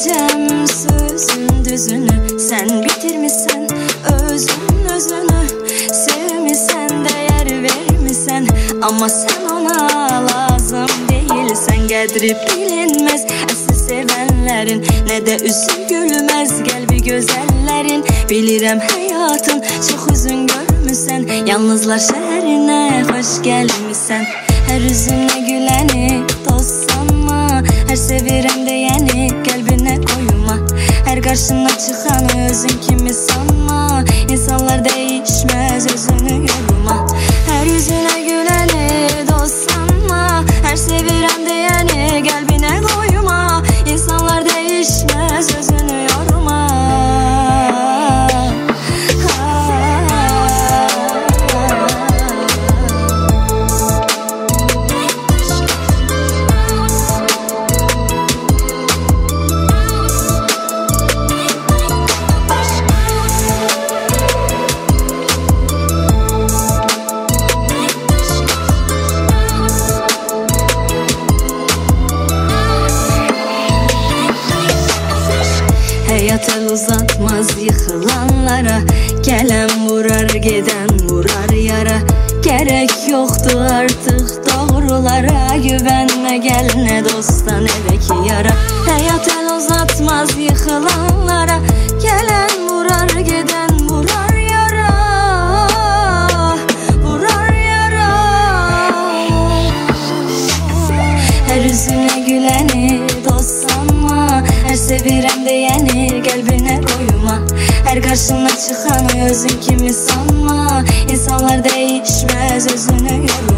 Bitireceğim sözün düzünü. Sen bitirmişsin özün özünü. Sevmişsen değer vermişsen. Ama sen ona lazım değilsen. Gedri bilinmez. Asıl sevenlerin Ne de üzüm gülmez. Gel bir gözellerin Bilirim hayatın çok üzün görmüşsen. Yalnızlar şehrine hoş gelmişsen. Her üzümle güleni dost sanma Her sevirende Karşına çıkanı özün kimi sanma? İnsanlar değişmez özünü gör Həyat el uzatmaz yıxılanlara Gələn vurar, gedən vurar yara. Gərək yoxdur artıq doğrulara. Güvənmə gəl nə dosta nə də ki yara. Həyat el uzatmaz yıxılanlara Gələn vurar, gedən vurar yara. Vurar yara. Hər üzünə güləni dost sanma Hər sevirəm deyəni qəlbinə qoyma Hər qarşına çıxanı özün kimi sanma. İnsanlar dəyişməz özünü yorma